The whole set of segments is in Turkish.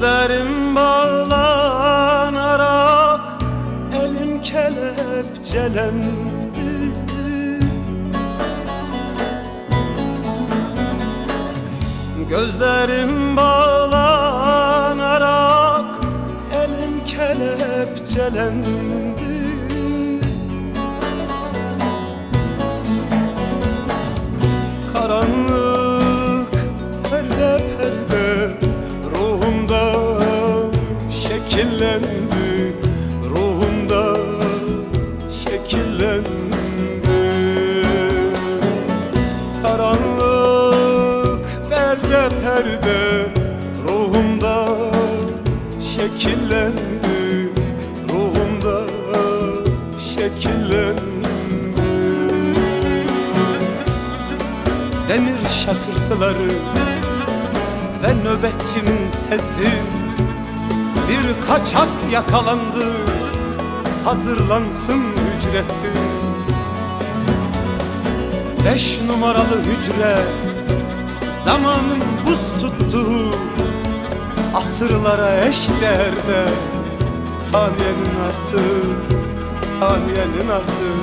Gözlerim bağlanarak Elim kelepçelendi. Gözlerim bağlanarak Elim kelepçelendi. Karanlık şekillendi Ruhumda şekillendi. Karanlık perde perde Ruhumda şekillendi Ruhumda şekillendi. Demir şakırtıları ve nöbetçinin sesi Bir kaçak yakalandı. Hazırlansın hücresi. Beş numaralı hücre zamanın buz tuttuğu Asırlara eş değerde saniyenin artığı Saniyenin artığı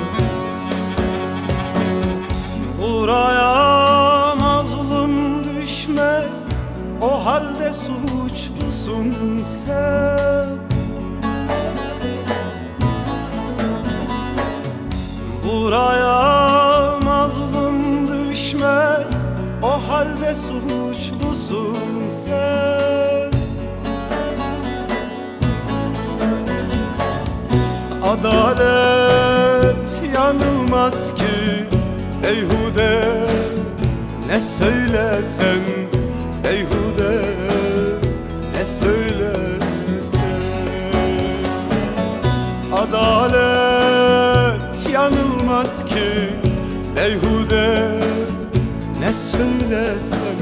Buraya mazlum düşmez O halde suçlusun sen. Buraya mazlum düşmez O halde suçlusun sen. Adalet yanılmaz ki Beyhude. Ne söylesen Beyhude Adalet yanılmaz ki. Beyhude ne söylesen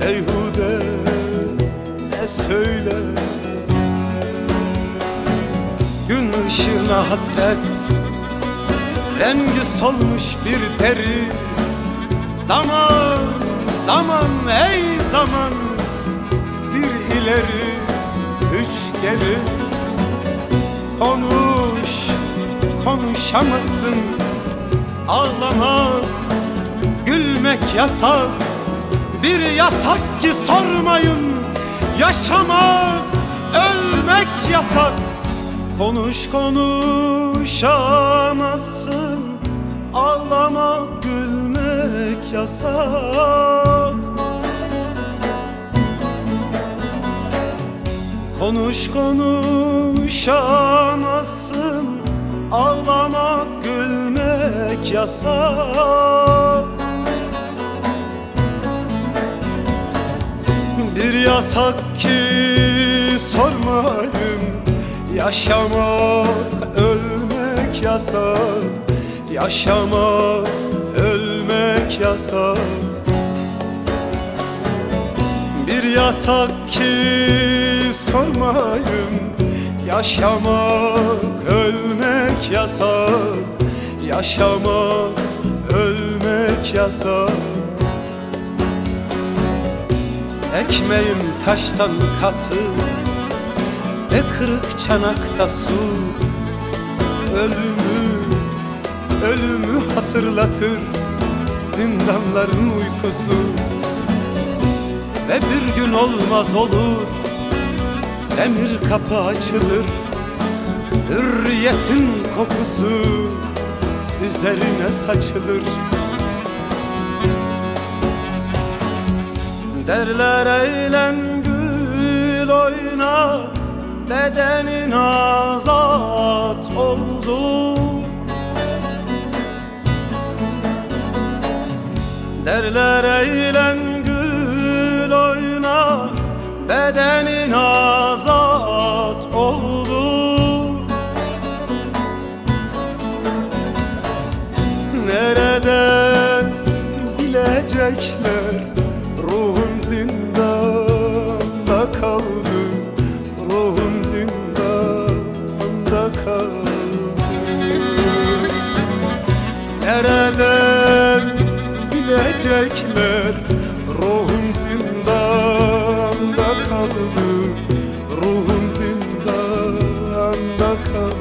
Beyhude ne söylesen Gün ışığına hasret Rengi solmuş bir deri Zaman, zaman ey zaman Bir ileri, üç geri Konuş, konuşamazsın Ağlamak, gülmek yasak. Bir yasak ki sormayın Yaşamak, ölmek yasak. Konuş konuşamazsın Ağlamak gülmek yasak Konuş konuşamazsın Ağlamak gülmek yasak Bir yasak ki sormayın Yaşamak, ölmek yasak Yaşamak, ölmek yasak Bir yasak ki sormayın. Yaşamak, ölmek yasak. Yaşamak, ölmek yasak. Ekmeğim taştan katı ne kırık çanakta su. Ölümü, ölümü hatırlatır Zindanların uykusu. Ve bir gün olmaz olur Demir kapı açılır Hürriyetin kokusu Üzerine saçılır. Derler eğlen gül oyna bedenin azat oldu. Derler eğlen gül oyna bedenin yürekler Ruhum zindanda kaldı. Ruhum zindanda kaldı. Nereden bilecekler Ruhum zindanda kaldı. Ruhum zindanda kaldı.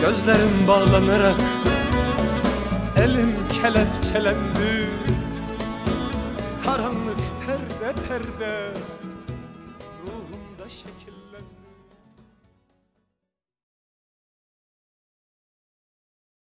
Gözlerim bağlanarak kelepçelendi Karanlık perde perde